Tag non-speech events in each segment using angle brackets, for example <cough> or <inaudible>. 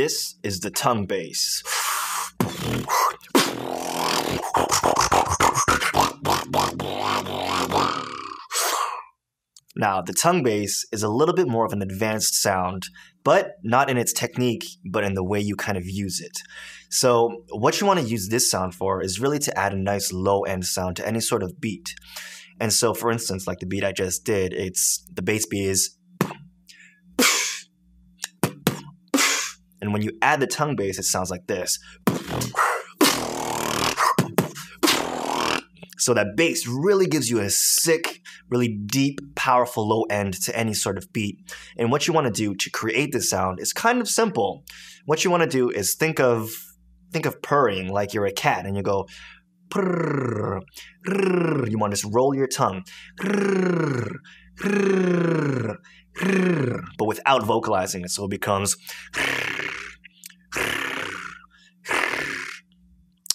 this is the tongue bass. Now, the tongue bass is a little bit more of an advanced sound, but not in its technique, but in the way you kind of use it. So, what you want to use this sound for is really to add a nice low end sound to any sort of beat. And so, for instance, like the beat I just did, it's the bass beat is. And when you add the tongue bass, it sounds like this. So that bass really gives you a sick, really deep, powerful low end to any sort of beat. And what you want to do to create this sound is kind of simple. What you want to do is think of think of purring like you're a cat and you go purr, you want to just roll your tongue but without vocalizing it so it becomes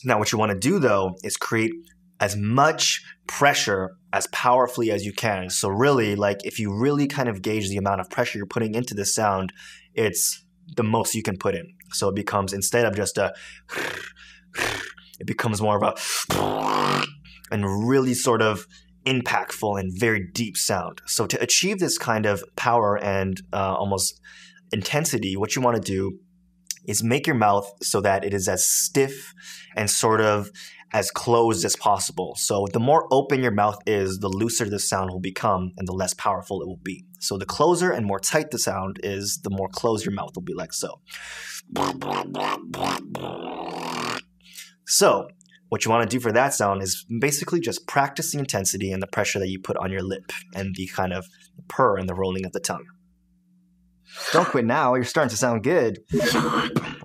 now what you want to do though is create as much pressure as powerfully as you can. So really, like if you really kind of gauge the amount of pressure you're putting into the sound, it's the most you can put in. So it becomes instead of just a it becomes more of a and really sort of impactful and very deep sound. So to achieve this kind of power and uh, almost intensity, what you want to do is make your mouth so that it is as stiff and sort of as closed as possible. So the more open your mouth is, the looser the sound will become and the less powerful it will be. So the closer and more tight the sound is, the more closed your mouth will be like so. So what you want to do for that sound is basically just practice the intensity and the pressure that you put on your lip and the kind of purr and the rolling of the tongue. Don't quit now, you're starting to sound good. <laughs>